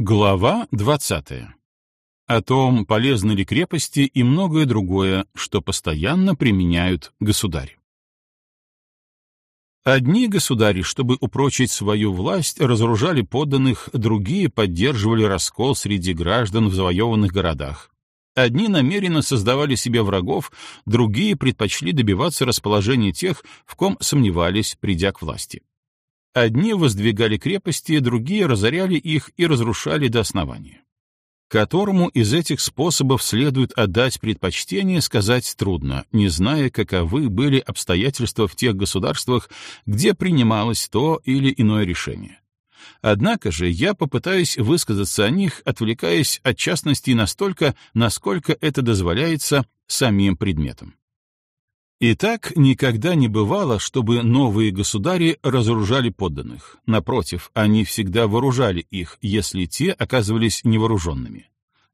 Глава 20. О том, полезны ли крепости и многое другое, что постоянно применяют государи. Одни государи, чтобы упрочить свою власть, разоружали подданных, другие поддерживали раскол среди граждан в завоеванных городах. Одни намеренно создавали себе врагов, другие предпочли добиваться расположения тех, в ком сомневались, придя к власти. Одни воздвигали крепости, другие разоряли их и разрушали до основания. Которому из этих способов следует отдать предпочтение, сказать трудно, не зная, каковы были обстоятельства в тех государствах, где принималось то или иное решение. Однако же я попытаюсь высказаться о них, отвлекаясь от частностей настолько, насколько это дозволяется самим предметом. И так никогда не бывало, чтобы новые государи разоружали подданных. Напротив, они всегда вооружали их, если те оказывались невооруженными.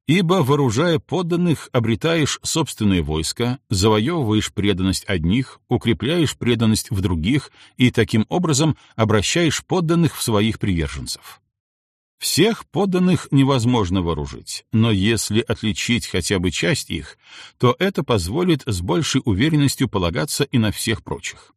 Ибо, вооружая подданных, обретаешь собственное войско, завоевываешь преданность одних, укрепляешь преданность в других и таким образом обращаешь подданных в своих приверженцев. Всех подданных невозможно вооружить, но если отличить хотя бы часть их, то это позволит с большей уверенностью полагаться и на всех прочих.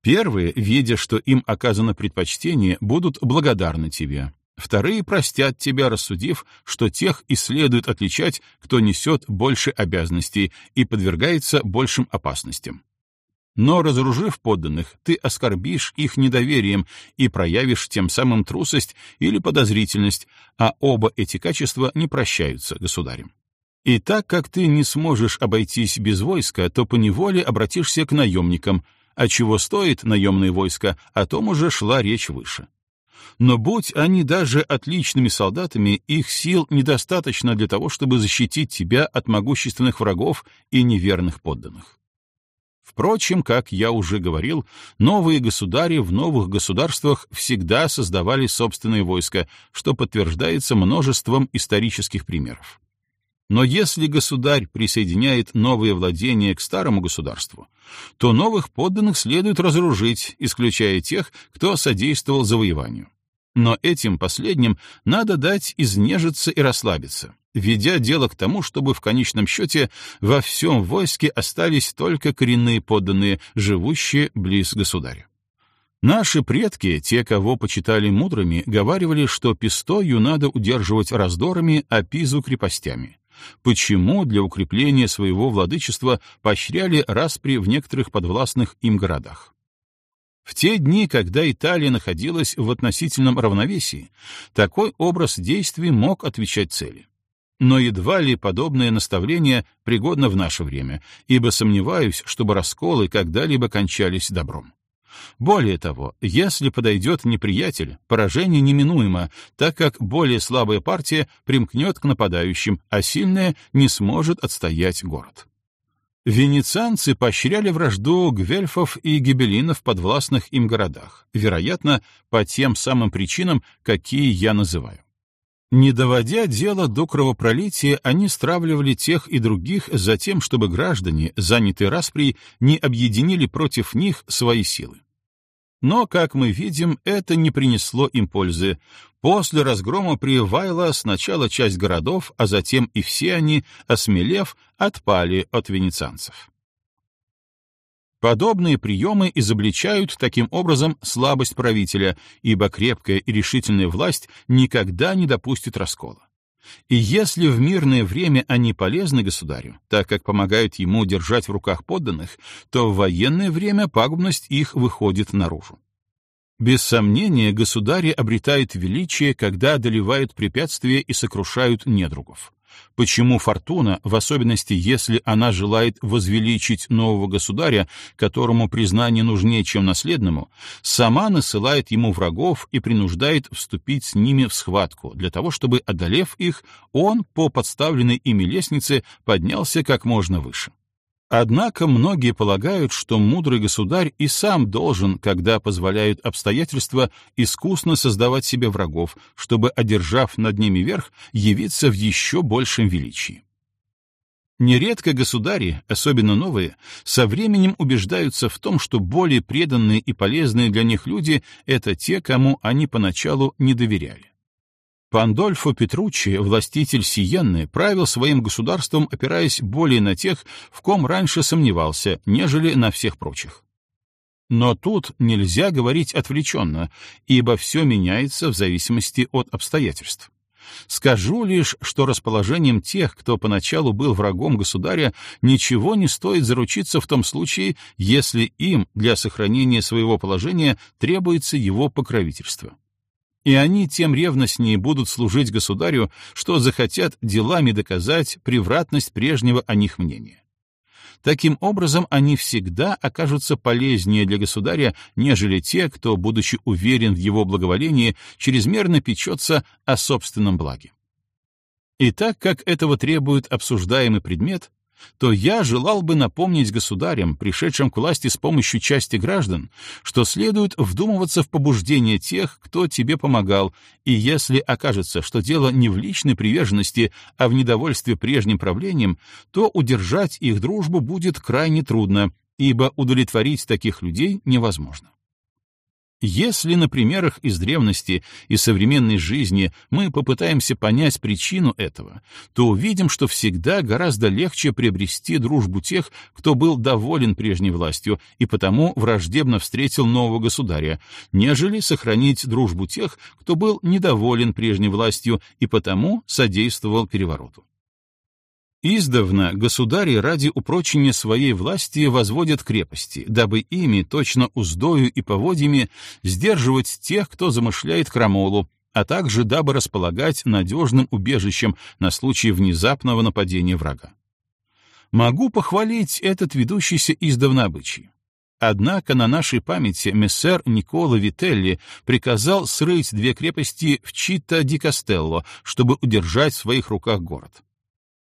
Первые, видя, что им оказано предпочтение, будут благодарны тебе. Вторые простят тебя, рассудив, что тех и следует отличать, кто несет больше обязанностей и подвергается большим опасностям. Но, разоружив подданных, ты оскорбишь их недоверием и проявишь тем самым трусость или подозрительность, а оба эти качества не прощаются государем. И так как ты не сможешь обойтись без войска, то поневоле обратишься к наемникам, а чего стоит наемное войско, о том уже шла речь выше. Но будь они даже отличными солдатами, их сил недостаточно для того, чтобы защитить тебя от могущественных врагов и неверных подданных. Впрочем, как я уже говорил, новые государи в новых государствах всегда создавали собственные войска, что подтверждается множеством исторических примеров. Но если государь присоединяет новые владения к старому государству, то новых подданных следует разоружить, исключая тех, кто содействовал завоеванию. Но этим последним надо дать изнежиться и расслабиться, ведя дело к тому, чтобы в конечном счете во всем войске остались только коренные подданные, живущие близ государя. Наши предки, те, кого почитали мудрыми, говаривали, что пистою надо удерживать раздорами, а пизу — крепостями. Почему для укрепления своего владычества поощряли распри в некоторых подвластных им городах? В те дни, когда Италия находилась в относительном равновесии, такой образ действий мог отвечать цели. Но едва ли подобное наставление пригодно в наше время, ибо сомневаюсь, чтобы расколы когда-либо кончались добром. Более того, если подойдет неприятель, поражение неминуемо, так как более слабая партия примкнет к нападающим, а сильная не сможет отстоять город. Венецианцы поощряли вражду гвельфов и гибелинов в подвластных им городах, вероятно, по тем самым причинам, какие я называю. Не доводя дело до кровопролития, они стравливали тех и других за тем, чтобы граждане, занятые распри, не объединили против них свои силы. Но, как мы видим, это не принесло им пользы. После разгрома при Вайло сначала часть городов, а затем и все они, осмелев, отпали от венецианцев. Подобные приемы изобличают таким образом слабость правителя, ибо крепкая и решительная власть никогда не допустит раскола. И если в мирное время они полезны государю, так как помогают ему держать в руках подданных, то в военное время пагубность их выходит наружу. Без сомнения, государи обретают величие, когда одолевают препятствия и сокрушают недругов. Почему фортуна, в особенности если она желает возвеличить нового государя, которому признание нужнее, чем наследному, сама насылает ему врагов и принуждает вступить с ними в схватку, для того чтобы, одолев их, он по подставленной ими лестнице поднялся как можно выше. Однако многие полагают, что мудрый государь и сам должен, когда позволяют обстоятельства, искусно создавать себе врагов, чтобы, одержав над ними верх, явиться в еще большем величии. Нередко государи, особенно новые, со временем убеждаются в том, что более преданные и полезные для них люди — это те, кому они поначалу не доверяли. Пандольфо Петруччи, властитель Сиенны, правил своим государством, опираясь более на тех, в ком раньше сомневался, нежели на всех прочих. Но тут нельзя говорить отвлеченно, ибо все меняется в зависимости от обстоятельств. Скажу лишь, что расположением тех, кто поначалу был врагом государя, ничего не стоит заручиться в том случае, если им для сохранения своего положения требуется его покровительство и они тем ревностнее будут служить государю, что захотят делами доказать превратность прежнего о них мнения. Таким образом, они всегда окажутся полезнее для государя, нежели те, кто, будучи уверен в его благоволении, чрезмерно печется о собственном благе. И так как этого требует обсуждаемый предмет, то я желал бы напомнить государям, пришедшим к власти с помощью части граждан, что следует вдумываться в побуждение тех, кто тебе помогал, и если окажется, что дело не в личной приверженности, а в недовольстве прежним правлением, то удержать их дружбу будет крайне трудно, ибо удовлетворить таких людей невозможно. Если на примерах из древности и современной жизни мы попытаемся понять причину этого, то увидим, что всегда гораздо легче приобрести дружбу тех, кто был доволен прежней властью и потому враждебно встретил нового государя, нежели сохранить дружбу тех, кто был недоволен прежней властью и потому содействовал перевороту. Издавна государи ради упрочения своей власти возводят крепости, дабы ими, точно уздою и поводьями, сдерживать тех, кто замышляет крамолу, а также дабы располагать надежным убежищем на случай внезапного нападения врага. Могу похвалить этот ведущийся издавна обычай. Однако на нашей памяти мессер Никола Вителли приказал срыть две крепости в Чита-ди-Кастелло, чтобы удержать в своих руках город.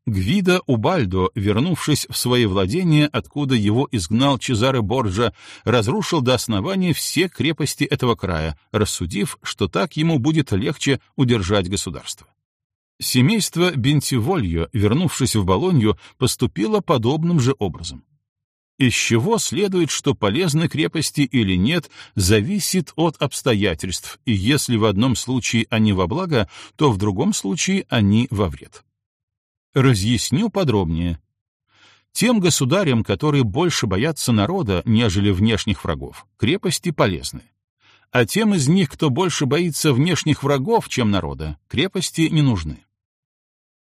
Гвида Убальдо, вернувшись в свои владения, откуда его изгнал Чезаре Борджа, разрушил до основания все крепости этого края, рассудив, что так ему будет легче удержать государство. Семейство Бентивольо, вернувшись в Болонью, поступило подобным же образом. Из чего следует, что полезны крепости или нет, зависит от обстоятельств, и если в одном случае они во благо, то в другом случае они во вред. Разъясню подробнее. Тем государям, которые больше боятся народа, нежели внешних врагов, крепости полезны. А тем из них, кто больше боится внешних врагов, чем народа, крепости не нужны.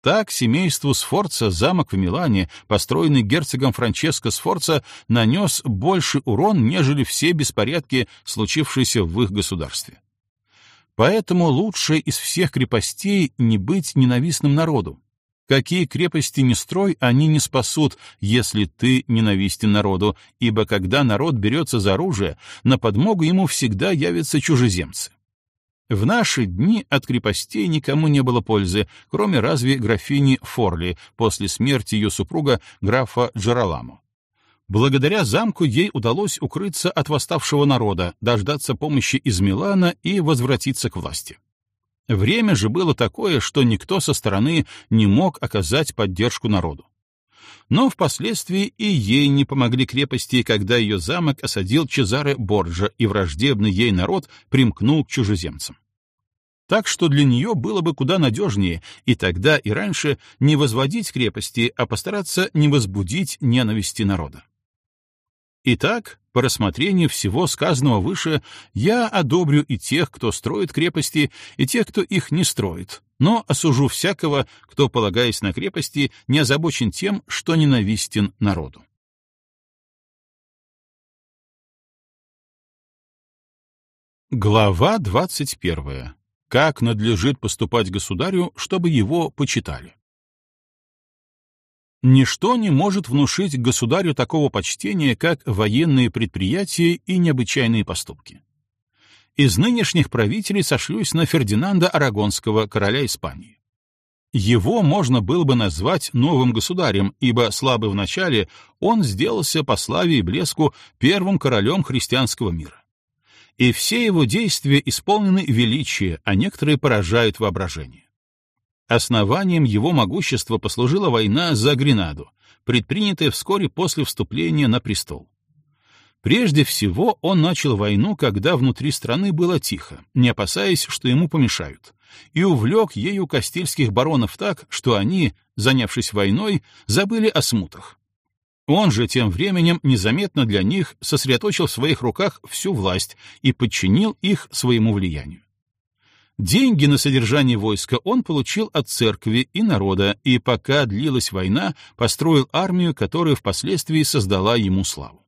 Так семейству Сфорца замок в Милане, построенный герцогом Франческо Сфорца, нанес больше урон, нежели все беспорядки, случившиеся в их государстве. Поэтому лучше из всех крепостей не быть ненавистным народу, Какие крепости не строй, они не спасут, если ты ненавистен народу, ибо когда народ берется за оружие, на подмогу ему всегда явятся чужеземцы. В наши дни от крепостей никому не было пользы, кроме разве графини Форли после смерти ее супруга графа Джераламо. Благодаря замку ей удалось укрыться от восставшего народа, дождаться помощи из Милана и возвратиться к власти. Время же было такое, что никто со стороны не мог оказать поддержку народу. Но впоследствии и ей не помогли крепости, когда ее замок осадил Чезаре Борджа, и враждебный ей народ примкнул к чужеземцам. Так что для нее было бы куда надежнее и тогда, и раньше не возводить крепости, а постараться не возбудить ненависти народа. Итак, по рассмотрению всего сказанного выше, я одобрю и тех, кто строит крепости, и тех, кто их не строит, но осужу всякого, кто, полагаясь на крепости, не озабочен тем, что ненавистен народу. Глава двадцать первая. Как надлежит поступать государю, чтобы его почитали? Ничто не может внушить государю такого почтения, как военные предприятия и необычайные поступки. Из нынешних правителей сошлюсь на Фердинанда Арагонского, короля Испании. Его можно было бы назвать новым государем, ибо слабый в начале он сделался по славе и блеску первым королем христианского мира. И все его действия исполнены величия, а некоторые поражают воображение. Основанием его могущества послужила война за Гренаду, предпринятая вскоре после вступления на престол. Прежде всего он начал войну, когда внутри страны было тихо, не опасаясь, что ему помешают, и увлек ею кастильских баронов так, что они, занявшись войной, забыли о смутах. Он же тем временем незаметно для них сосредоточил в своих руках всю власть и подчинил их своему влиянию. Деньги на содержание войска он получил от церкви и народа, и пока длилась война, построил армию, которая впоследствии создала ему славу.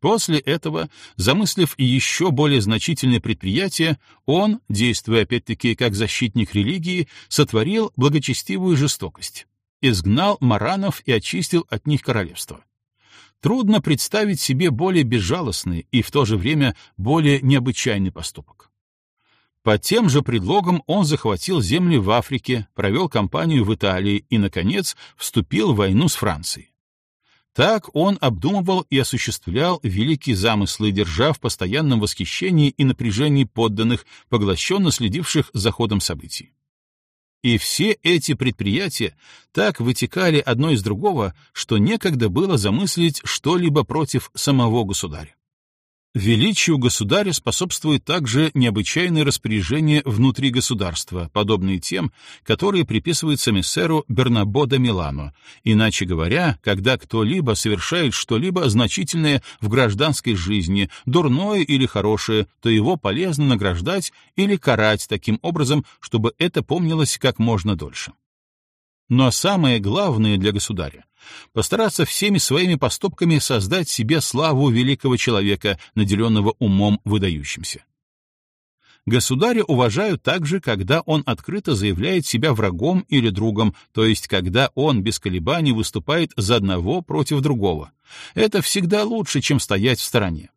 После этого, замыслив еще более значительное предприятие, он, действуя опять-таки как защитник религии, сотворил благочестивую жестокость, изгнал маранов и очистил от них королевство. Трудно представить себе более безжалостный и в то же время более необычайный поступок. По тем же предлогам он захватил земли в Африке, провел кампанию в Италии и, наконец, вступил в войну с Францией. Так он обдумывал и осуществлял великие замыслы, держа в постоянном восхищении и напряжении подданных, поглощенно следивших за ходом событий. И все эти предприятия так вытекали одно из другого, что некогда было замыслить что-либо против самого государя. Величию государя способствует также необычайное распоряжение внутри государства, подобные тем, которые приписываются Бернабо де Милано. Иначе говоря, когда кто-либо совершает что-либо значительное в гражданской жизни, дурное или хорошее, то его полезно награждать или карать таким образом, чтобы это помнилось как можно дольше. Но самое главное для государя — постараться всеми своими поступками создать себе славу великого человека, наделенного умом выдающимся. Государя уважают также, когда он открыто заявляет себя врагом или другом, то есть когда он без колебаний выступает за одного против другого. Это всегда лучше, чем стоять в стороне.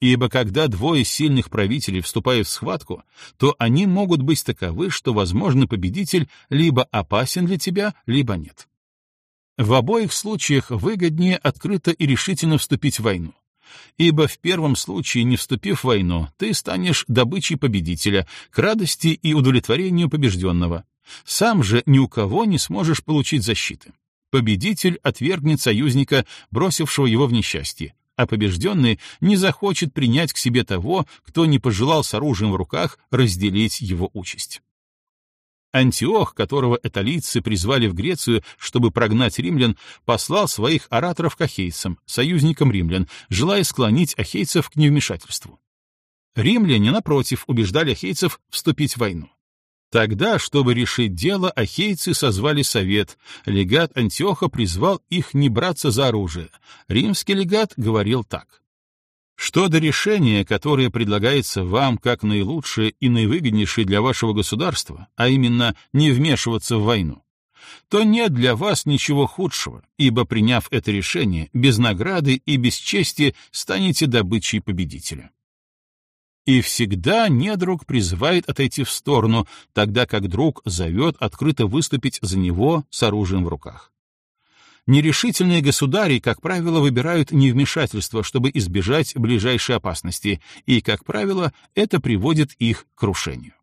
Ибо когда двое сильных правителей вступают в схватку, то они могут быть таковы, что, возможно, победитель либо опасен для тебя, либо нет. В обоих случаях выгоднее открыто и решительно вступить в войну. Ибо в первом случае, не вступив в войну, ты станешь добычей победителя, к радости и удовлетворению побежденного. Сам же ни у кого не сможешь получить защиты. Победитель отвергнет союзника, бросившего его в несчастье, а побежденный не захочет принять к себе того, кто не пожелал с оружием в руках разделить его участь. Антиох, которого эталийцы призвали в Грецию, чтобы прогнать римлян, послал своих ораторов к ахейцам, союзникам римлян, желая склонить ахейцев к невмешательству. Римляне, напротив, убеждали ахейцев вступить в войну. Тогда, чтобы решить дело, ахейцы созвали совет. Легат Антиоха призвал их не браться за оружие. Римский легат говорил так. Что до решения, которое предлагается вам как наилучшее и наивыгоднейшее для вашего государства, а именно не вмешиваться в войну, то нет для вас ничего худшего, ибо, приняв это решение, без награды и без чести станете добычей победителя. И всегда недруг призывает отойти в сторону, тогда как друг зовет открыто выступить за него с оружием в руках. Нерешительные государи, как правило, выбирают невмешательство, чтобы избежать ближайшей опасности, и, как правило, это приводит их к крушению.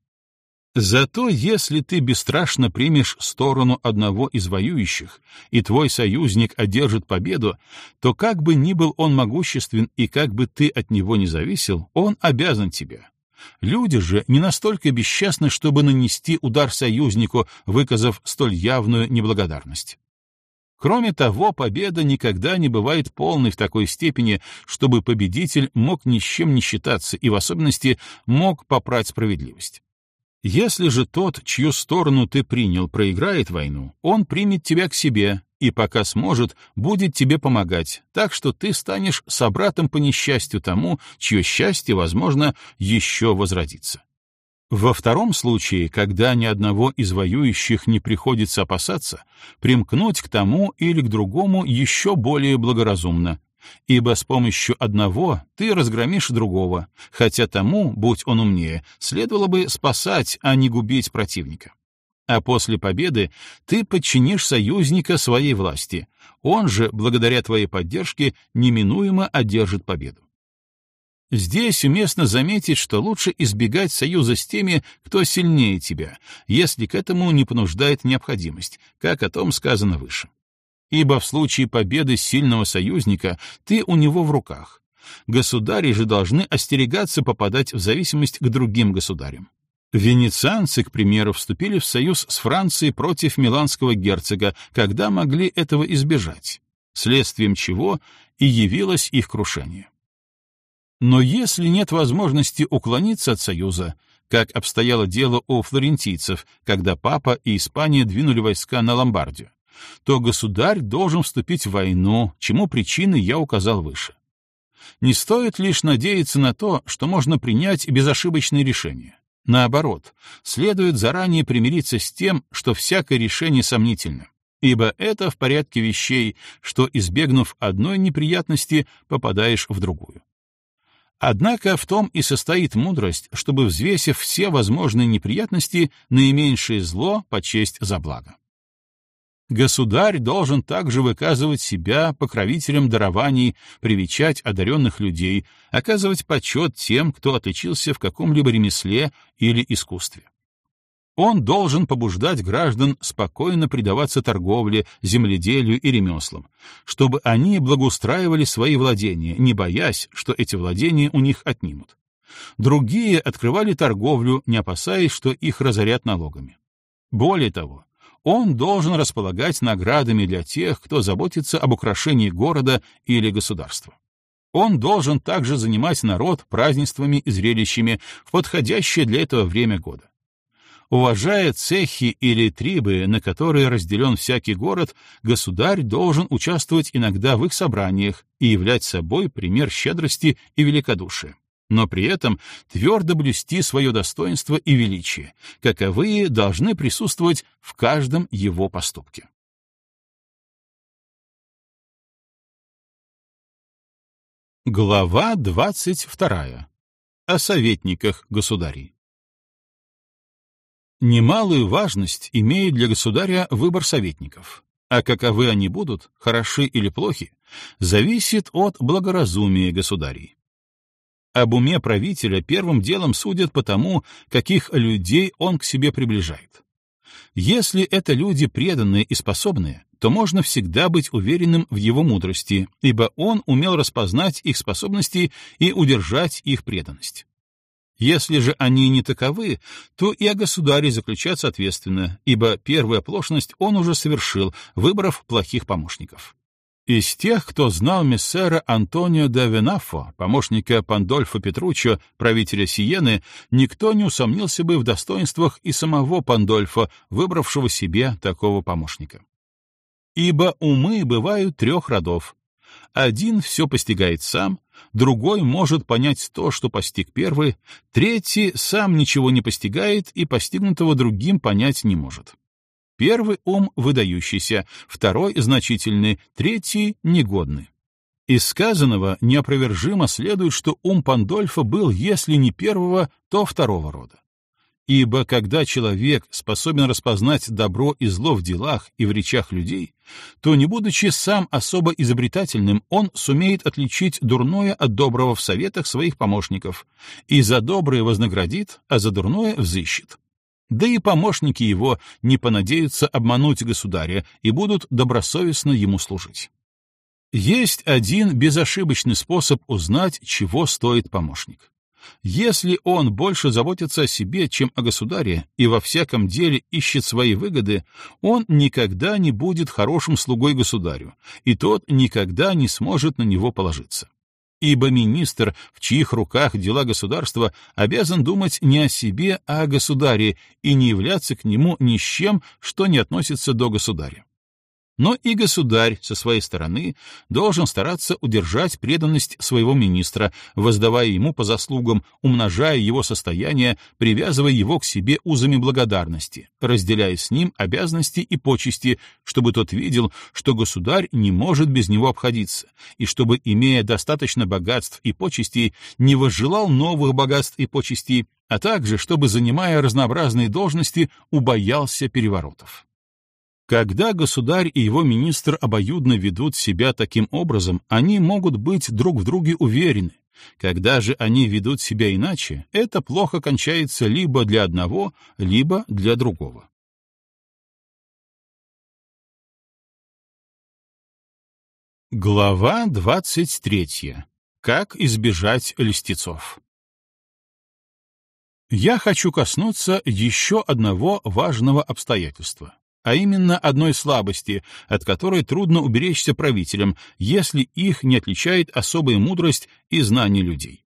Зато если ты бесстрашно примешь сторону одного из воюющих, и твой союзник одержит победу, то как бы ни был он могуществен и как бы ты от него не зависел, он обязан тебе. Люди же не настолько бесчастны, чтобы нанести удар союзнику, выказав столь явную неблагодарность. Кроме того, победа никогда не бывает полной в такой степени, чтобы победитель мог ни с чем не считаться и в особенности мог попрать справедливость. Если же тот, чью сторону ты принял, проиграет войну, он примет тебя к себе и, пока сможет, будет тебе помогать, так что ты станешь собратом по несчастью тому, чье счастье, возможно, еще возродится. Во втором случае, когда ни одного из воюющих не приходится опасаться, примкнуть к тому или к другому еще более благоразумно, ибо с помощью одного ты разгромишь другого, хотя тому, будь он умнее, следовало бы спасать, а не губить противника. А после победы ты подчинишь союзника своей власти, он же, благодаря твоей поддержке, неминуемо одержит победу. Здесь уместно заметить, что лучше избегать союза с теми, кто сильнее тебя, если к этому не понуждает необходимость, как о том сказано выше ибо в случае победы сильного союзника ты у него в руках. Государи же должны остерегаться попадать в зависимость к другим государям. Венецианцы, к примеру, вступили в союз с Францией против миланского герцога, когда могли этого избежать, следствием чего и явилось их крушение. Но если нет возможности уклониться от союза, как обстояло дело у флорентийцев, когда папа и Испания двинули войска на Ломбардию, то государь должен вступить в войну, чему причины я указал выше. Не стоит лишь надеяться на то, что можно принять безошибочное решение. Наоборот, следует заранее примириться с тем, что всякое решение сомнительно, ибо это в порядке вещей, что, избегнув одной неприятности, попадаешь в другую. Однако в том и состоит мудрость, чтобы, взвесив все возможные неприятности, наименьшее зло почесть за благо. Государь должен также выказывать себя покровителем дарований, привечать одаренных людей, оказывать почет тем, кто отличился в каком-либо ремесле или искусстве. Он должен побуждать граждан спокойно предаваться торговле, земледелию и ремеслам, чтобы они благоустраивали свои владения, не боясь, что эти владения у них отнимут. Другие открывали торговлю, не опасаясь, что их разорят налогами. Более того, он должен располагать наградами для тех, кто заботится об украшении города или государства. Он должен также занимать народ празднествами и зрелищами в подходящее для этого время года. Уважая цехи или трибы, на которые разделен всякий город, государь должен участвовать иногда в их собраниях и являть собой пример щедрости и великодушия но при этом твердо блюсти свое достоинство и величие, каковые должны присутствовать в каждом его поступке. Глава 22. О советниках государей. Немалую важность имеет для государя выбор советников, а каковы они будут, хороши или плохи, зависит от благоразумия государей. Об уме правителя первым делом судят по тому, каких людей он к себе приближает. Если это люди преданные и способные, то можно всегда быть уверенным в его мудрости, ибо он умел распознать их способности и удержать их преданность. Если же они не таковы, то и о государе заключат соответственно, ибо первую оплошность он уже совершил, выбрав плохих помощников. Из тех, кто знал мессера Антонио де Венафо, помощника Пандольфо Петруччо, правителя Сиены, никто не усомнился бы в достоинствах и самого Пандольфо, выбравшего себе такого помощника. Ибо умы бывают трех родов. Один все постигает сам, другой может понять то, что постиг первый, третий сам ничего не постигает и постигнутого другим понять не может. Первый ум выдающийся, второй значительный, третий негодный. Из сказанного неопровержимо следует, что ум Пандольфа был, если не первого, то второго рода. Ибо когда человек способен распознать добро и зло в делах и в речах людей, то, не будучи сам особо изобретательным, он сумеет отличить дурное от доброго в советах своих помощников, и за доброе вознаградит, а за дурное взыщет да и помощники его не понадеются обмануть государя и будут добросовестно ему служить. Есть один безошибочный способ узнать, чего стоит помощник. Если он больше заботится о себе, чем о государе, и во всяком деле ищет свои выгоды, он никогда не будет хорошим слугой государю, и тот никогда не сможет на него положиться ибо министр, в чьих руках дела государства, обязан думать не о себе, а о государе и не являться к нему ни с чем, что не относится до государя. Но и государь, со своей стороны, должен стараться удержать преданность своего министра, воздавая ему по заслугам, умножая его состояние, привязывая его к себе узами благодарности, разделяя с ним обязанности и почести, чтобы тот видел, что государь не может без него обходиться, и чтобы, имея достаточно богатств и почестей, не возжелал новых богатств и почестей, а также, чтобы, занимая разнообразные должности, убоялся переворотов. Когда государь и его министр обоюдно ведут себя таким образом, они могут быть друг в друге уверены. Когда же они ведут себя иначе, это плохо кончается либо для одного, либо для другого. Глава 23. Как избежать льстецов. Я хочу коснуться еще одного важного обстоятельства, а именно одной слабости, от которой трудно уберечься правителям, если их не отличает особая мудрость и знание людей.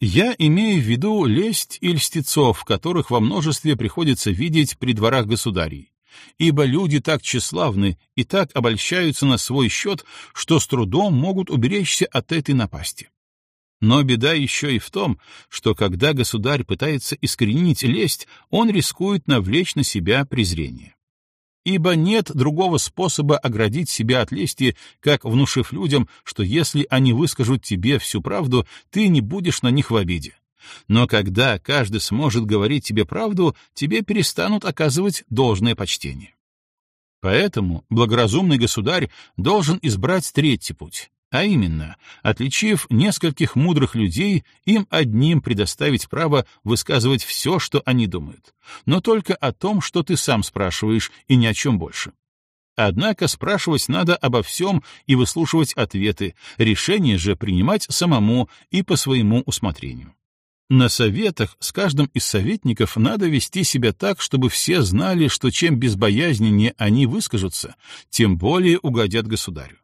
Я имею в виду лесть и льстецов, которых во множестве приходится видеть при дворах государей, ибо люди так тщеславны и так обольщаются на свой счет, что с трудом могут уберечься от этой напасти. Но беда еще и в том, что когда государь пытается искоренить лесть, он рискует навлечь на себя презрение. Ибо нет другого способа оградить себя от лести, как внушив людям, что если они выскажут тебе всю правду, ты не будешь на них в обиде. Но когда каждый сможет говорить тебе правду, тебе перестанут оказывать должное почтение. Поэтому благоразумный государь должен избрать третий путь а именно, отличив нескольких мудрых людей, им одним предоставить право высказывать все, что они думают, но только о том, что ты сам спрашиваешь, и ни о чем больше. Однако спрашивать надо обо всем и выслушивать ответы, решение же принимать самому и по своему усмотрению. На советах с каждым из советников надо вести себя так, чтобы все знали, что чем безбоязненнее они выскажутся, тем более угодят государю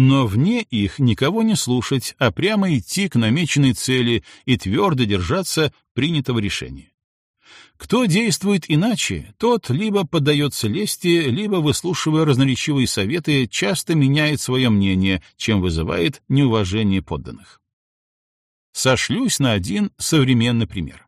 но вне их никого не слушать, а прямо идти к намеченной цели и твердо держаться принятого решения. Кто действует иначе, тот либо поддается лести, либо, выслушивая разноречивые советы, часто меняет свое мнение, чем вызывает неуважение подданных. Сошлюсь на один современный пример.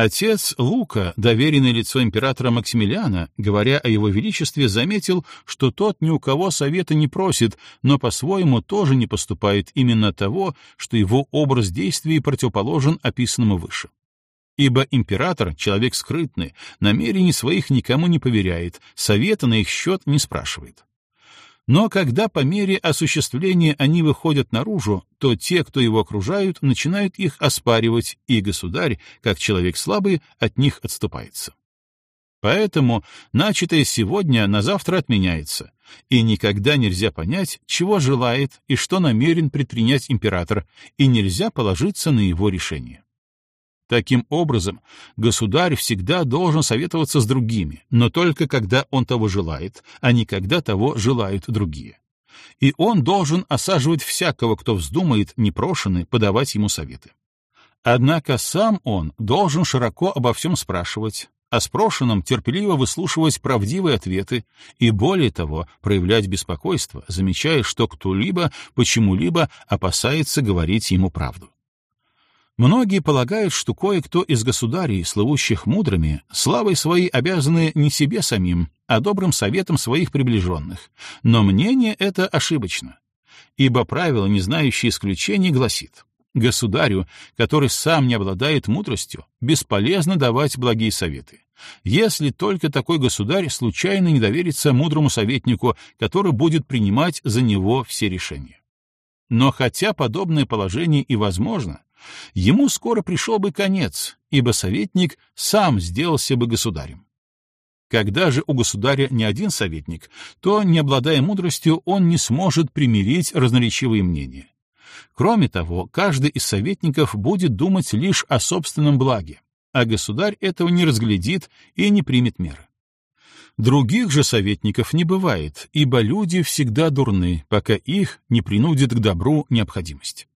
Отец Лука, доверенное лицо императора Максимилиана, говоря о его величестве, заметил, что тот ни у кого совета не просит, но по-своему тоже не поступает именно того, что его образ действий противоположен описанному выше. Ибо император — человек скрытный, намерений своих никому не поверяет, совета на их счет не спрашивает. Но когда по мере осуществления они выходят наружу, то те, кто его окружают, начинают их оспаривать, и государь, как человек слабый, от них отступается. Поэтому начатое сегодня на завтра отменяется, и никогда нельзя понять, чего желает и что намерен предпринять император, и нельзя положиться на его решение. Таким образом, государь всегда должен советоваться с другими, но только когда он того желает, а не когда того желают другие. И он должен осаживать всякого, кто вздумает, непрошенный, подавать ему советы. Однако сам он должен широко обо всем спрашивать, а спрошенным терпеливо выслушивать правдивые ответы и, более того, проявлять беспокойство, замечая, что кто-либо почему-либо опасается говорить ему правду. Многие полагают, что кое-кто из государей, слывущих мудрыми, славой своей обязаны не себе самим, а добрым советом своих приближенных. Но мнение это ошибочно. Ибо правило, не знающее исключений, гласит, государю, который сам не обладает мудростью, бесполезно давать благие советы. Если только такой государь случайно не доверится мудрому советнику, который будет принимать за него все решения. Но хотя подобное положение и возможно, ему скоро пришел бы конец, ибо советник сам сделался бы государем. Когда же у государя не один советник, то, не обладая мудростью, он не сможет примирить разноречивые мнения. Кроме того, каждый из советников будет думать лишь о собственном благе, а государь этого не разглядит и не примет меры. Других же советников не бывает, ибо люди всегда дурны, пока их не принудит к добру необходимость.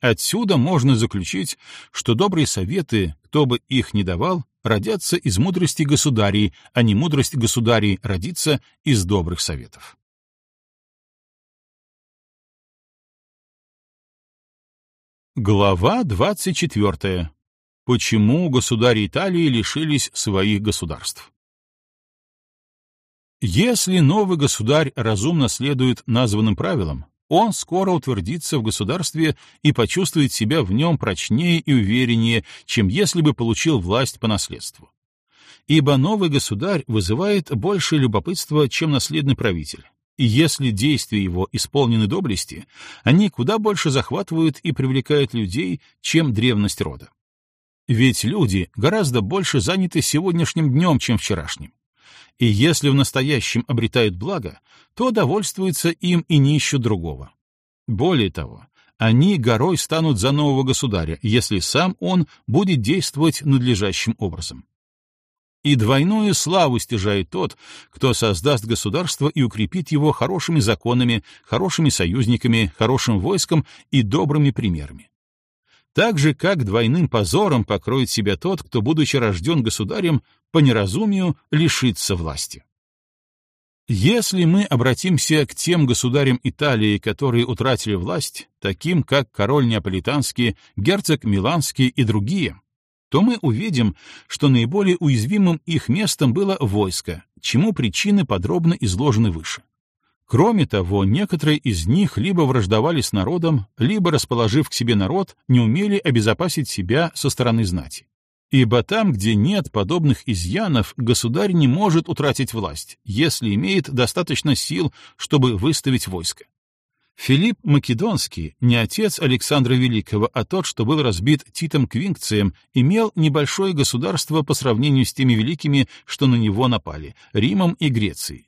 Отсюда можно заключить, что добрые советы, кто бы их ни давал, родятся из мудрости государей, а не мудрость государей родится из добрых советов. Глава 24. Почему государи Италии лишились своих государств? Если новый государь разумно следует названным правилам, он скоро утвердится в государстве и почувствует себя в нем прочнее и увереннее, чем если бы получил власть по наследству. Ибо новый государь вызывает больше любопытства, чем наследный правитель. И если действия его исполнены доблести, они куда больше захватывают и привлекают людей, чем древность рода. Ведь люди гораздо больше заняты сегодняшним днем, чем вчерашним и если в настоящем обретают благо, то довольствуются им и не ищут другого. Более того, они горой станут за нового государя, если сам он будет действовать надлежащим образом. И двойную славу стяжает тот, кто создаст государство и укрепит его хорошими законами, хорошими союзниками, хорошим войском и добрыми примерами. Так же, как двойным позором покроет себя тот, кто, будучи рожден государем, по неразумию лишится власти. Если мы обратимся к тем государям Италии, которые утратили власть, таким как король Неаполитанский, герцог Миланский и другие, то мы увидим, что наиболее уязвимым их местом было войско, чему причины подробно изложены выше. Кроме того, некоторые из них либо враждовали с народом, либо, расположив к себе народ, не умели обезопасить себя со стороны знати. Ибо там, где нет подобных изъянов, государь не может утратить власть, если имеет достаточно сил, чтобы выставить войско. Филипп Македонский, не отец Александра Великого, а тот, что был разбит Титом Квинкцием, имел небольшое государство по сравнению с теми великими, что на него напали, Римом и Грецией.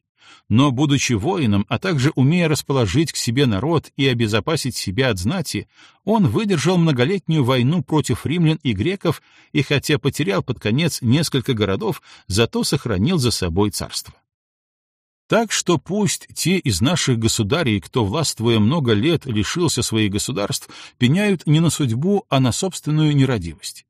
Но, будучи воином, а также умея расположить к себе народ и обезопасить себя от знати, он выдержал многолетнюю войну против римлян и греков и, хотя потерял под конец несколько городов, зато сохранил за собой царство. Так что пусть те из наших государей, кто, властвуя много лет, лишился своих государств, пеняют не на судьбу, а на собственную нерадивость.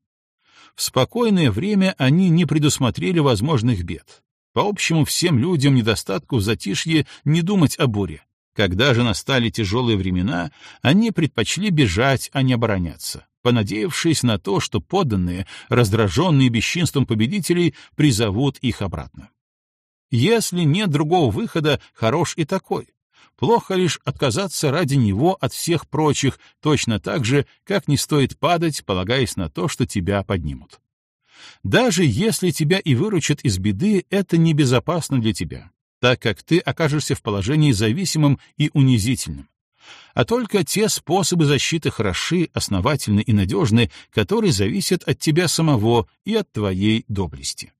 В спокойное время они не предусмотрели возможных бед, по общему всем людям недостатку в затишье не думать о буре. Когда же настали тяжелые времена, они предпочли бежать, а не обороняться, понадеявшись на то, что подданные, раздраженные бесчинством победителей, призовут их обратно. Если нет другого выхода, хорош и такой. Плохо лишь отказаться ради него от всех прочих, точно так же, как не стоит падать, полагаясь на то, что тебя поднимут. Даже если тебя и выручат из беды, это небезопасно для тебя, так как ты окажешься в положении зависимым и унизительным. А только те способы защиты хороши, основательны и надежны, которые зависят от тебя самого и от твоей доблести.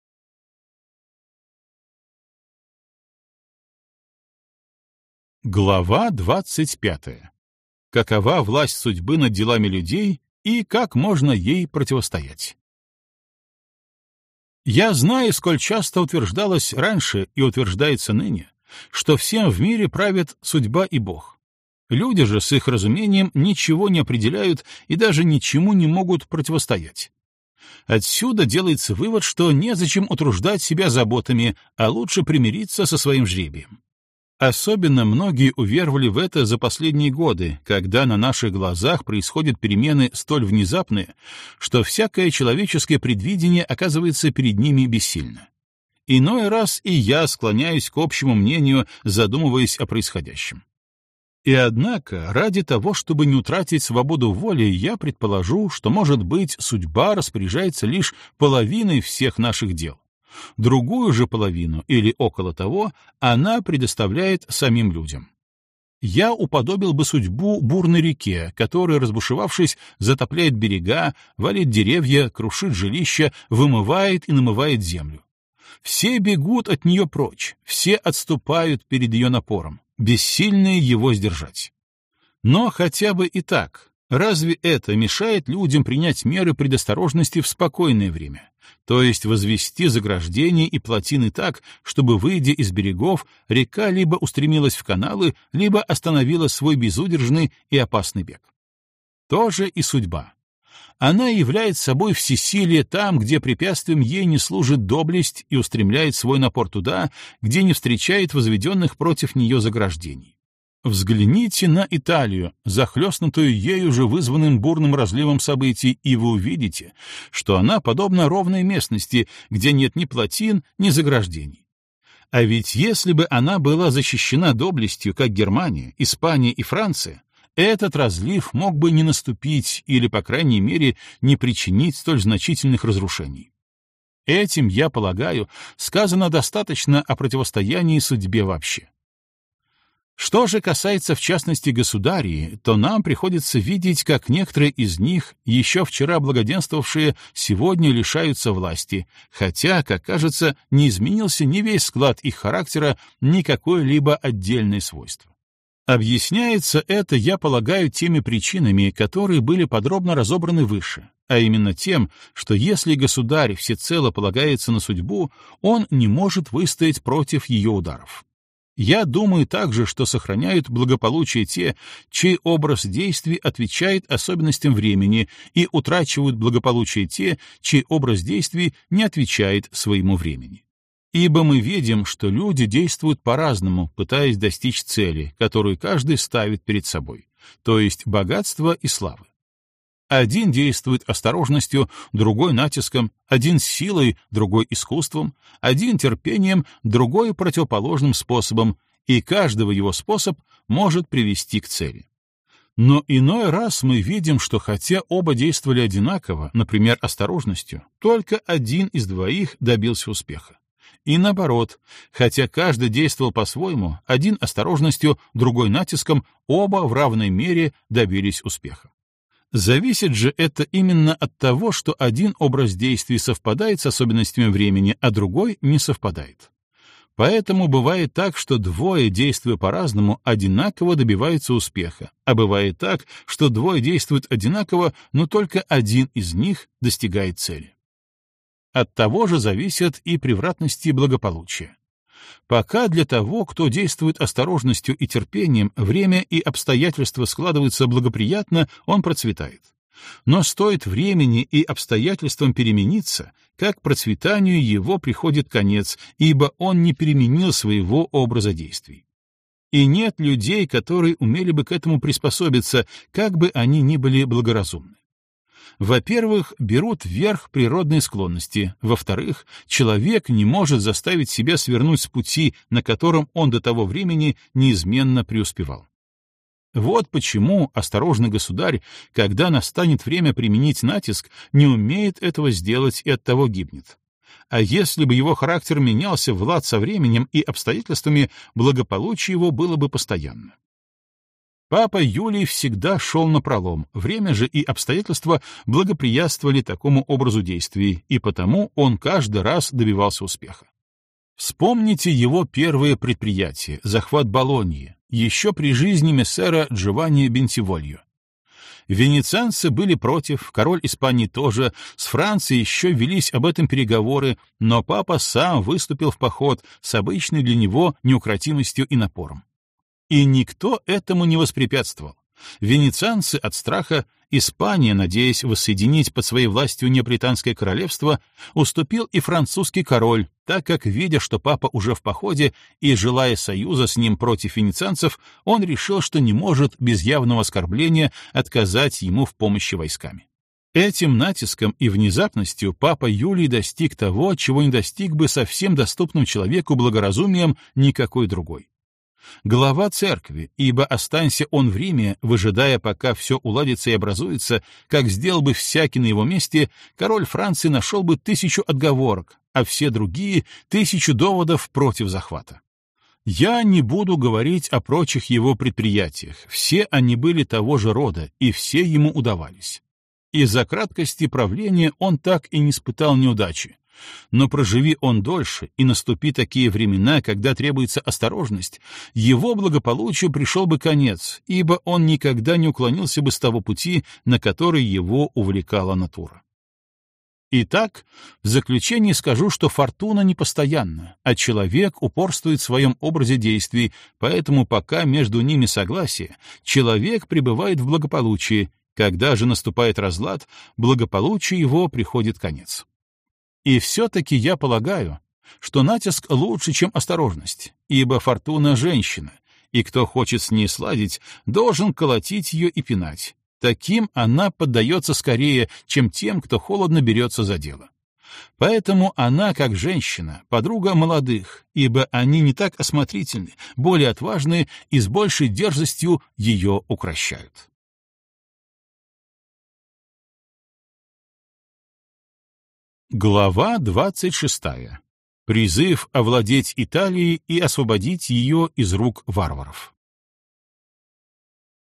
Глава 25. Какова власть судьбы над делами людей и как можно ей противостоять? Я знаю, сколь часто утверждалось раньше и утверждается ныне, что всем в мире правят судьба и Бог. Люди же с их разумением ничего не определяют и даже ничему не могут противостоять. Отсюда делается вывод, что незачем утруждать себя заботами, а лучше примириться со своим жребием. Особенно многие уверовали в это за последние годы, когда на наших глазах происходят перемены столь внезапные, что всякое человеческое предвидение оказывается перед ними бессильно. Иной раз и я склоняюсь к общему мнению, задумываясь о происходящем. И однако, ради того, чтобы не утратить свободу воли, я предположу, что, может быть, судьба распоряжается лишь половиной всех наших дел. Другую же половину, или около того, она предоставляет самим людям. Я уподобил бы судьбу бурной реке, которая, разбушевавшись, затопляет берега, валит деревья, крушит жилища, вымывает и намывает землю. Все бегут от нее прочь, все отступают перед ее напором, бессильные его сдержать. Но хотя бы и так, разве это мешает людям принять меры предосторожности в спокойное время? то есть возвести заграждения и плотины так, чтобы, выйдя из берегов, река либо устремилась в каналы, либо остановила свой безудержный и опасный бег. То же и судьба. Она является собой всесилие там, где препятствием ей не служит доблесть и устремляет свой напор туда, где не встречает возведенных против нее заграждений. Взгляните на Италию, захлестнутую ею же вызванным бурным разливом событий, и вы увидите, что она подобна ровной местности, где нет ни плотин, ни заграждений. А ведь если бы она была защищена доблестью, как Германия, Испания и Франция, этот разлив мог бы не наступить или, по крайней мере, не причинить столь значительных разрушений. Этим, я полагаю, сказано достаточно о противостоянии судьбе вообще. Что же касается в частности государей, то нам приходится видеть, как некоторые из них, еще вчера благоденствовавшие, сегодня лишаются власти, хотя, как кажется, не изменился ни весь склад их характера, ни какое-либо отдельное свойство. Объясняется это, я полагаю, теми причинами, которые были подробно разобраны выше, а именно тем, что если государь всецело полагается на судьбу, он не может выстоять против ее ударов. Я думаю также, что сохраняют благополучие те, чей образ действий отвечает особенностям времени, и утрачивают благополучие те, чей образ действий не отвечает своему времени. Ибо мы видим, что люди действуют по-разному, пытаясь достичь цели, которую каждый ставит перед собой, то есть богатства и славы. Один действует осторожностью, другой — натиском, один — силой, другой — искусством, один — терпением, другой — противоположным способом, и каждого его способ может привести к цели. Но иной раз мы видим, что хотя оба действовали одинаково, например, осторожностью, только один из двоих добился успеха. И наоборот, хотя каждый действовал по-своему, один осторожностью, другой натиском, оба в равной мере добились успеха. Зависит же это именно от того, что один образ действий совпадает с особенностями времени, а другой не совпадает. Поэтому бывает так, что двое, действуя по-разному, одинаково добиваются успеха, а бывает так, что двое действуют одинаково, но только один из них достигает цели. От того же зависят и превратности благополучия. Пока для того, кто действует осторожностью и терпением, время и обстоятельства складываются благоприятно, он процветает. Но стоит времени и обстоятельствам перемениться, как процветанию его приходит конец, ибо он не переменил своего образа действий. И нет людей, которые умели бы к этому приспособиться, как бы они ни были благоразумны. Во-первых, берут вверх природные склонности. Во-вторых, человек не может заставить себя свернуть с пути, на котором он до того времени неизменно преуспевал. Вот почему осторожный государь, когда настанет время применить натиск, не умеет этого сделать и оттого гибнет. А если бы его характер менялся в лад со временем и обстоятельствами, благополучие его было бы постоянно. Папа Юлий всегда шел на пролом, время же и обстоятельства благоприятствовали такому образу действий, и потому он каждый раз добивался успеха. Вспомните его первое предприятие — захват Болоньи, еще при жизни мессера Джованни Бентиволью. Венецианцы были против, король Испании тоже, с Францией еще велись об этом переговоры, но папа сам выступил в поход с обычной для него неукротимостью и напором. И никто этому не воспрепятствовал. Венецианцы от страха, Испания, надеясь воссоединить под своей властью Неаполитанское королевство, уступил и французский король, так как, видя, что папа уже в походе и желая союза с ним против венецианцев, он решил, что не может без явного оскорбления отказать ему в помощи войсками. Этим натиском и внезапностью папа Юлий достиг того, чего не достиг бы совсем доступным человеку благоразумием никакой другой глава церкви, ибо останься он в Риме, выжидая, пока все уладится и образуется, как сделал бы всякий на его месте, король Франции нашел бы тысячу отговорок, а все другие — тысячу доводов против захвата. Я не буду говорить о прочих его предприятиях, все они были того же рода, и все ему удавались. Из-за краткости правления он так и не испытал неудачи, но проживи он дольше, и наступи такие времена, когда требуется осторожность, его благополучию пришел бы конец, ибо он никогда не уклонился бы с того пути, на который его увлекала натура. Итак, в заключение скажу, что фортуна непостоянна, а человек упорствует в своем образе действий, поэтому пока между ними согласие, человек пребывает в благополучии, когда же наступает разлад, благополучию его приходит конец. И все-таки я полагаю, что натиск лучше, чем осторожность, ибо фортуна — женщина, и кто хочет с ней сладить, должен колотить ее и пинать. Таким она поддается скорее, чем тем, кто холодно берется за дело. Поэтому она, как женщина, подруга молодых, ибо они не так осмотрительны, более отважны и с большей дерзостью ее укращают. Глава 26. Призыв овладеть Италией и освободить ее из рук варваров.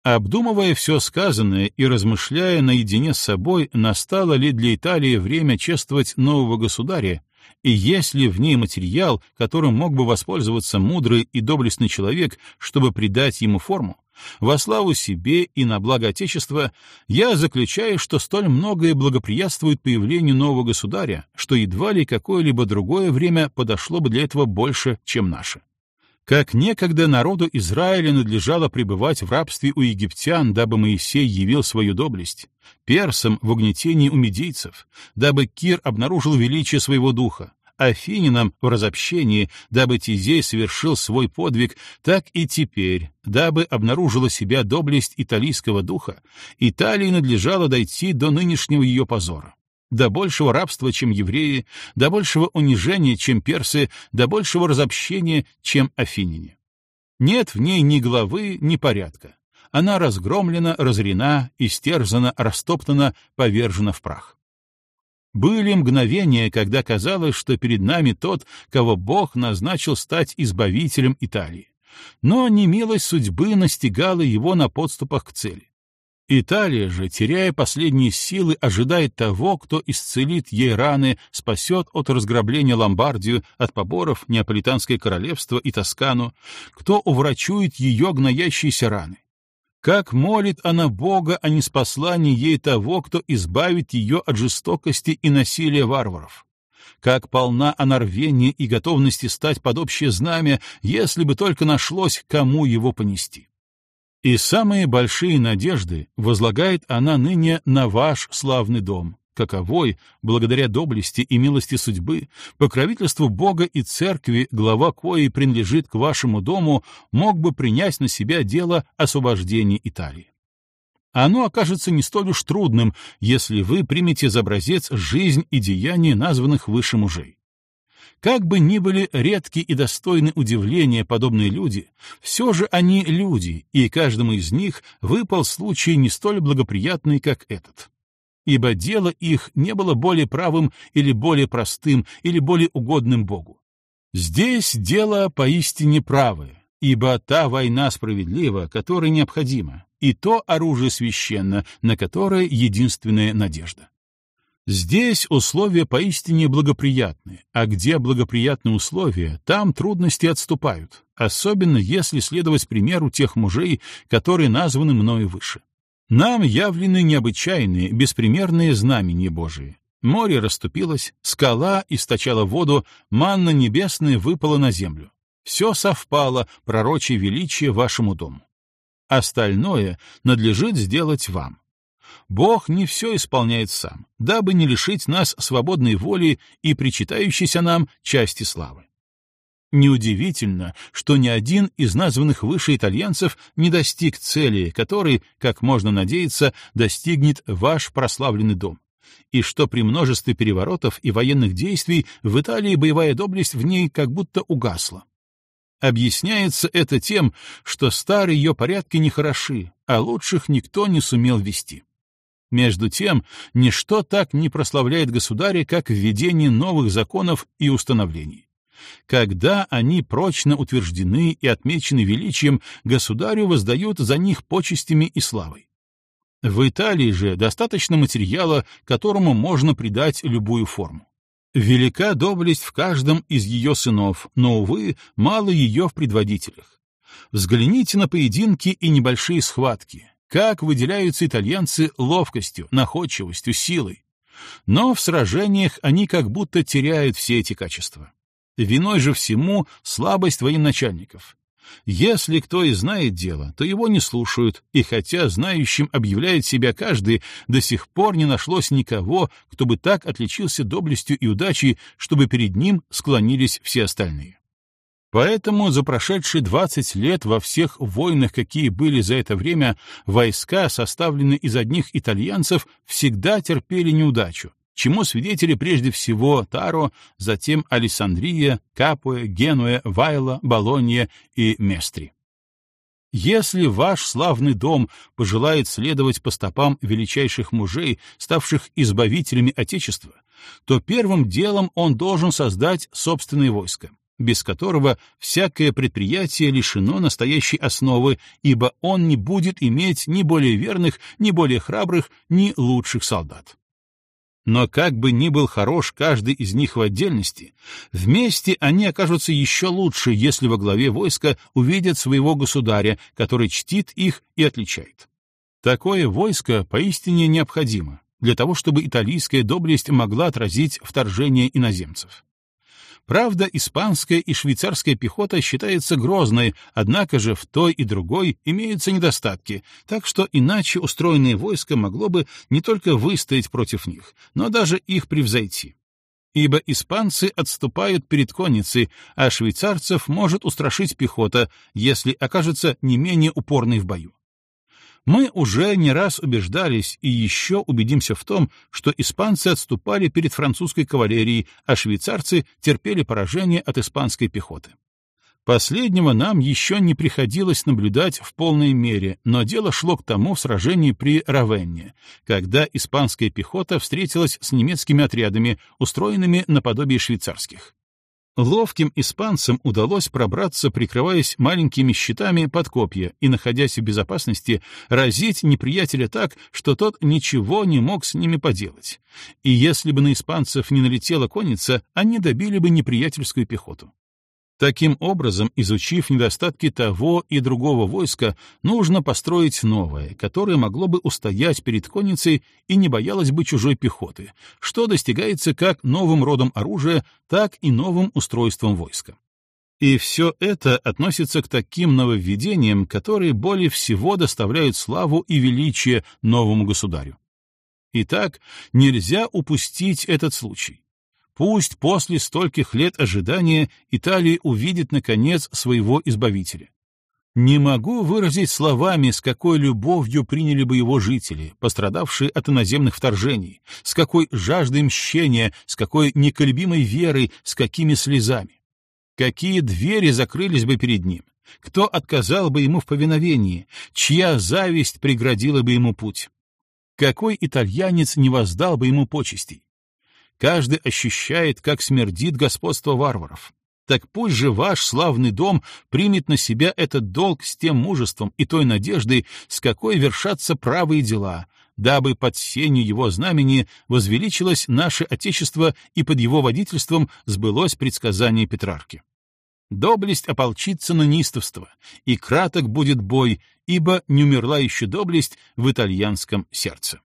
Обдумывая все сказанное и размышляя наедине с собой, настало ли для Италии время чествовать нового государя, и если в ней материал, которым мог бы воспользоваться мудрый и доблестный человек, чтобы придать ему форму, во славу себе и на благо Отечества, я заключаю, что столь многое благоприятствует появлению нового государя, что едва ли какое-либо другое время подошло бы для этого больше, чем наше. Как некогда народу Израиля надлежало пребывать в рабстве у египтян, дабы Моисей явил свою доблесть, персам в угнетении у медийцев, дабы Кир обнаружил величие своего духа, Афининам в разобщении, дабы Тизей совершил свой подвиг, так и теперь, дабы обнаружила себя доблесть италийского духа, Италии надлежало дойти до нынешнего ее позора до большего рабства, чем евреи, до большего унижения, чем персы, до большего разобщения, чем афиняне. Нет в ней ни главы, ни порядка. Она разгромлена, разорена, истерзана, растоптана, повержена в прах. Были мгновения, когда казалось, что перед нами тот, кого Бог назначил стать избавителем Италии. Но немилость судьбы настигала его на подступах к цели. Италия же, теряя последние силы, ожидает того, кто исцелит ей раны, спасет от разграбления Ломбардию, от поборов Неаполитанское королевство и Тоскану, кто уврачует ее гноящиеся раны. Как молит она Бога о неспослании ей того, кто избавит ее от жестокости и насилия варваров. Как полна она рвения и готовности стать под общее знамя, если бы только нашлось, кому его понести. И самые большие надежды возлагает она ныне на ваш славный дом, каковой, благодаря доблести и милости судьбы, покровительству Бога и Церкви, глава коей принадлежит к вашему дому, мог бы принять на себя дело освобождения Италии. Оно окажется не столь уж трудным, если вы примете за образец жизнь и деяния названных выше мужей. Как бы ни были редки и достойны удивления подобные люди, все же они люди, и каждому из них выпал случай не столь благоприятный, как этот. Ибо дело их не было более правым или более простым или более угодным Богу. Здесь дело поистине правое, ибо та война справедлива, которая необходима, и то оружие священно, на которое единственная надежда. Здесь условия поистине благоприятны, а где благоприятные условия, там трудности отступают, особенно если следовать примеру тех мужей, которые названы мною выше. Нам явлены необычайные, беспримерные знамения Божии. Море расступилось, скала источала воду, манна небесная выпала на землю. Все совпало, пророчее величие вашему дому. Остальное надлежит сделать вам. Бог не все исполняет сам, дабы не лишить нас свободной воли и причитающейся нам части славы. Неудивительно, что ни один из названных выше итальянцев не достиг цели, которой, как можно надеяться, достигнет ваш прославленный дом, и что при множестве переворотов и военных действий в Италии боевая доблесть в ней как будто угасла. Объясняется это тем, что старые ее порядки нехороши, а лучших никто не сумел вести. Между тем, ничто так не прославляет государя, как введение новых законов и установлений. Когда они прочно утверждены и отмечены величием, государю воздают за них почестями и славой. В Италии же достаточно материала, которому можно придать любую форму. Велика доблесть в каждом из ее сынов, но, увы, мало ее в предводителях. Взгляните на поединки и небольшие схватки, как выделяются итальянцы ловкостью, находчивостью, силой. Но в сражениях они как будто теряют все эти качества. Виной же всему слабость военачальников. Если кто и знает дело, то его не слушают, и хотя знающим объявляет себя каждый, до сих пор не нашлось никого, кто бы так отличился доблестью и удачей, чтобы перед ним склонились все остальные. Поэтому за прошедшие 20 лет во всех войнах, какие были за это время, войска, составленные из одних итальянцев, всегда терпели неудачу, чему свидетели прежде всего Таро, затем Алессандрия, Капуэ, Генуэ, Вайла, Болонья и Местри. Если ваш славный дом пожелает следовать по стопам величайших мужей, ставших избавителями Отечества, то первым делом он должен создать собственное войско без которого всякое предприятие лишено настоящей основы, ибо он не будет иметь ни более верных, ни более храбрых, ни лучших солдат. Но как бы ни был хорош каждый из них в отдельности, вместе они окажутся еще лучше, если во главе войска увидят своего государя, который чтит их и отличает. Такое войско поистине необходимо для того, чтобы итальянская доблесть могла отразить вторжение иноземцев. Правда, испанская и швейцарская пехота считается грозной, однако же в той и другой имеются недостатки, так что иначе устроенное войско могло бы не только выстоять против них, но даже их превзойти. Ибо испанцы отступают перед конницей, а швейцарцев может устрашить пехота, если окажется не менее упорной в бою. Мы уже не раз убеждались и еще убедимся в том, что испанцы отступали перед французской кавалерией, а швейцарцы терпели поражение от испанской пехоты. Последнего нам еще не приходилось наблюдать в полной мере, но дело шло к тому в сражении при Равенне, когда испанская пехота встретилась с немецкими отрядами, устроенными наподобие швейцарских. Ловким испанцам удалось пробраться, прикрываясь маленькими щитами под копья и, находясь в безопасности, разить неприятеля так, что тот ничего не мог с ними поделать. И если бы на испанцев не налетела конница, они добили бы неприятельскую пехоту. Таким образом, изучив недостатки того и другого войска, нужно построить новое, которое могло бы устоять перед конницей и не боялось бы чужой пехоты, что достигается как новым родом оружия, так и новым устройством войска. И все это относится к таким нововведениям, которые более всего доставляют славу и величие новому государю. Итак, нельзя упустить этот случай. Пусть после стольких лет ожидания Италия увидит, наконец, своего избавителя. Не могу выразить словами, с какой любовью приняли бы его жители, пострадавшие от иноземных вторжений, с какой жаждой мщения, с какой неколебимой верой, с какими слезами. Какие двери закрылись бы перед ним, кто отказал бы ему в повиновении, чья зависть преградила бы ему путь. Какой итальянец не воздал бы ему почестей? Каждый ощущает, как смердит господство варваров. Так пусть же ваш славный дом примет на себя этот долг с тем мужеством и той надеждой, с какой вершатся правые дела, дабы под сенью его знамени возвеличилось наше Отечество и под его водительством сбылось предсказание Петрарки. Доблесть ополчится на неистовство, и краток будет бой, ибо не умерла еще доблесть в итальянском сердце.